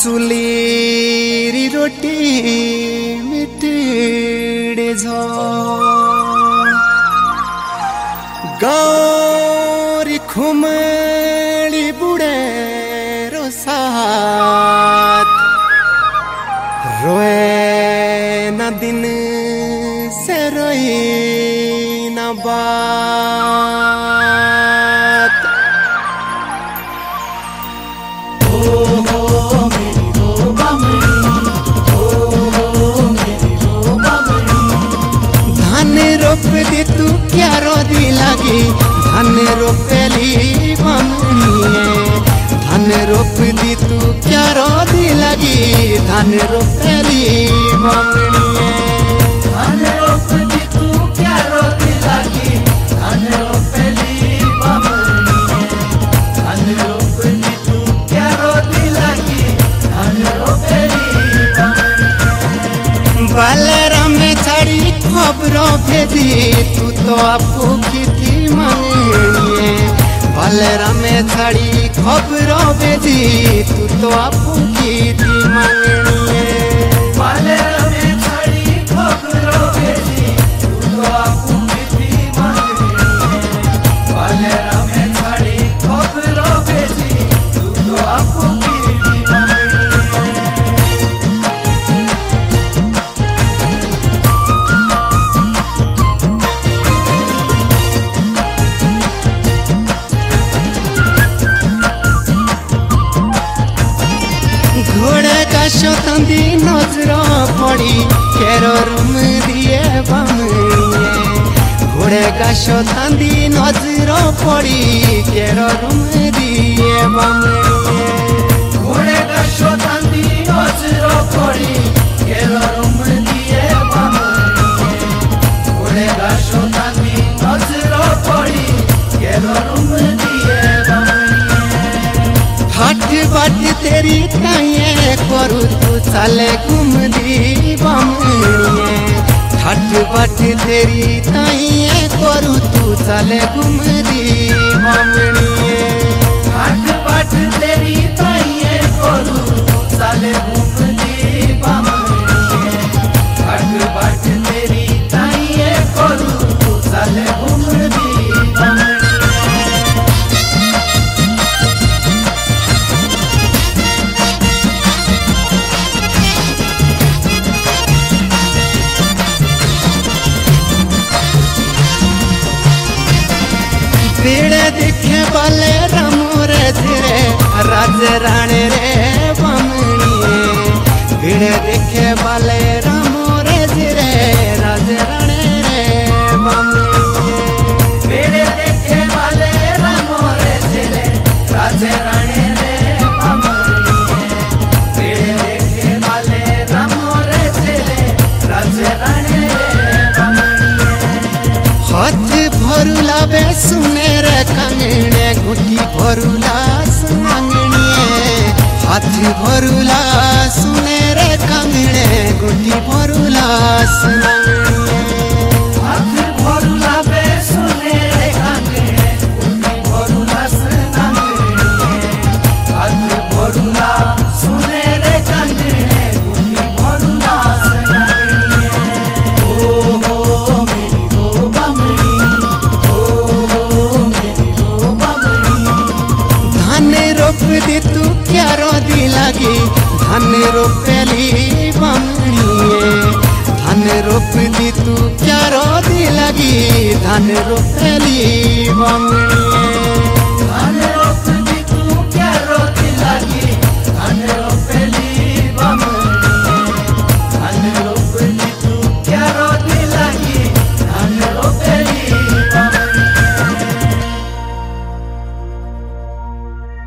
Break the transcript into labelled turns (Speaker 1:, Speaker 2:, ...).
Speaker 1: চুলের রটি মিটিড়ে গাঁর খুমড়ি বুড়ে রোসাত রোয়ে না দিন সে রয়ে না বা दी तू क्या रोदी लगी। धन रोपली बमनिए धान रोप दी तू क्या रोदी लगी। धन रोपली बमनिए भेजी तू तो आपू की थी भले में छड़ी खबरों बेदी तू तो आपको লাশো তন্দি নজর পড়ি কের রুম দিয়ে বামড়িয়ে ঘোড়ে কাশো তন্দি নজর পড়ি কের রুম দিয়ে বামড়িয়ে
Speaker 2: হাট বাট তেরি তাই साले घूमदी बामणिए
Speaker 1: ठाट बट तेरी ताइए करू तू
Speaker 2: साले घूमदी बामणिए
Speaker 1: पेड़ दिखे वाले रमोरे धीरे राज राणे रे बमड़िए पेड़ हातभरु रोपेली बमड़िए धान रोप दी तू क्या रोदी लगी धान रोपेली बमड़िए